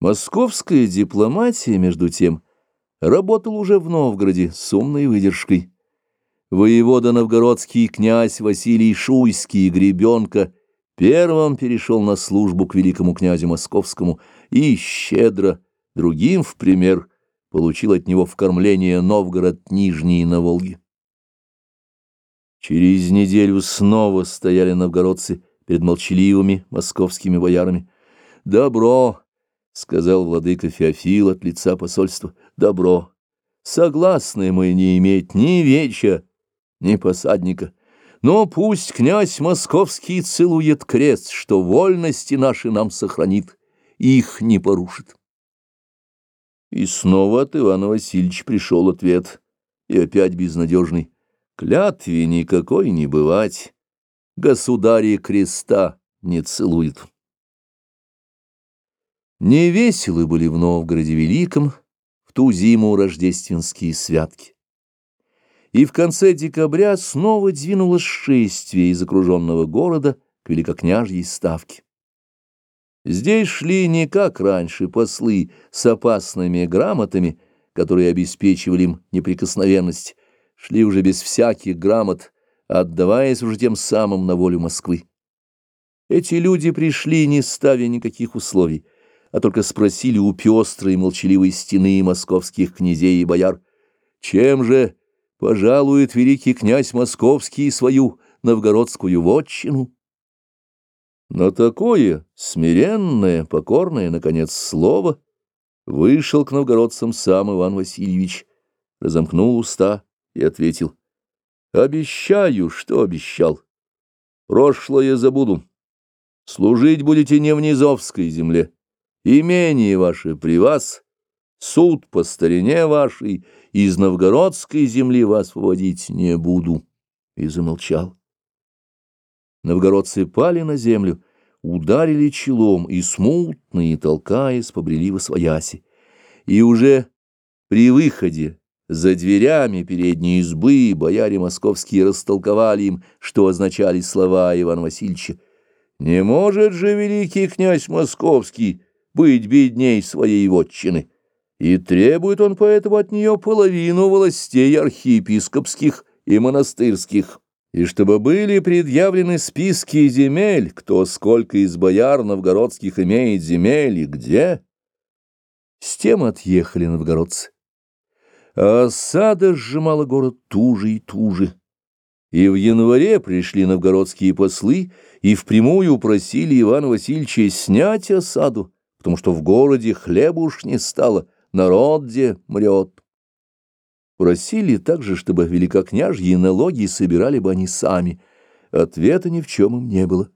Московская дипломатия, между тем, работала уже в Новгороде с умной выдержкой. Воевода новгородский князь Василий Шуйский Гребенка первым перешел на службу к великому князю московскому и щедро, другим в пример, получил от него в кормление Новгород Нижний на Волге. Через неделю снова стояли новгородцы перед молчаливыми московскими боярами. «Добро!» — сказал владыка Феофил от лица посольства, — добро. Согласны мы не иметь ни веча, ни посадника. Но пусть князь московский целует крест, что вольности наши нам сохранит, их не порушит. И снова от Ивана Васильевича пришел ответ, и опять безнадежный. Клятве никакой не бывать, государи креста не целуют. Не веселы были в Новгороде Великом в ту зиму рождественские святки. И в конце декабря снова двинулось шествие из окруженного города к великокняжьей ставке. Здесь шли не как раньше послы с опасными грамотами, которые обеспечивали им неприкосновенность, шли уже без всяких грамот, отдаваясь уже тем самым на волю Москвы. Эти люди пришли, не ставя никаких условий, а только спросили у пестрой молчаливой стены московских князей и бояр, чем же пожалует великий князь московский свою новгородскую вотчину? Но такое смиренное, покорное, наконец, слово вышел к новгородцам сам Иван Васильевич, разомкнул уста и ответил, «Обещаю, что обещал. Прошлое забуду. Служить будете не в Низовской земле, имение ваше при вас, суд по старине вашей, из новгородской земли вас выводить не буду». И замолчал. Новгородцы пали на землю, ударили челом и смутные, толкаясь, побрели во свояси. И уже при выходе за дверями передней избы бояре московские растолковали им, что означали слова Ивана Васильевича. «Не может же великий князь московский быть бедней своей вотчины, и требует он поэтому от нее половину властей архиепископских и монастырских, и чтобы были предъявлены списки земель, кто сколько из бояр новгородских имеет земель и где. С тем отъехали новгородцы. А осада сжимала город туже и туже. И в январе пришли новгородские послы и впрямую просили Ивана Васильевича снять осаду, потому что в городе хлеба уж не стало, народ где мрет. Просили также, чтобы великокняжьи налоги собирали бы они сами. Ответа ни в чем им не было.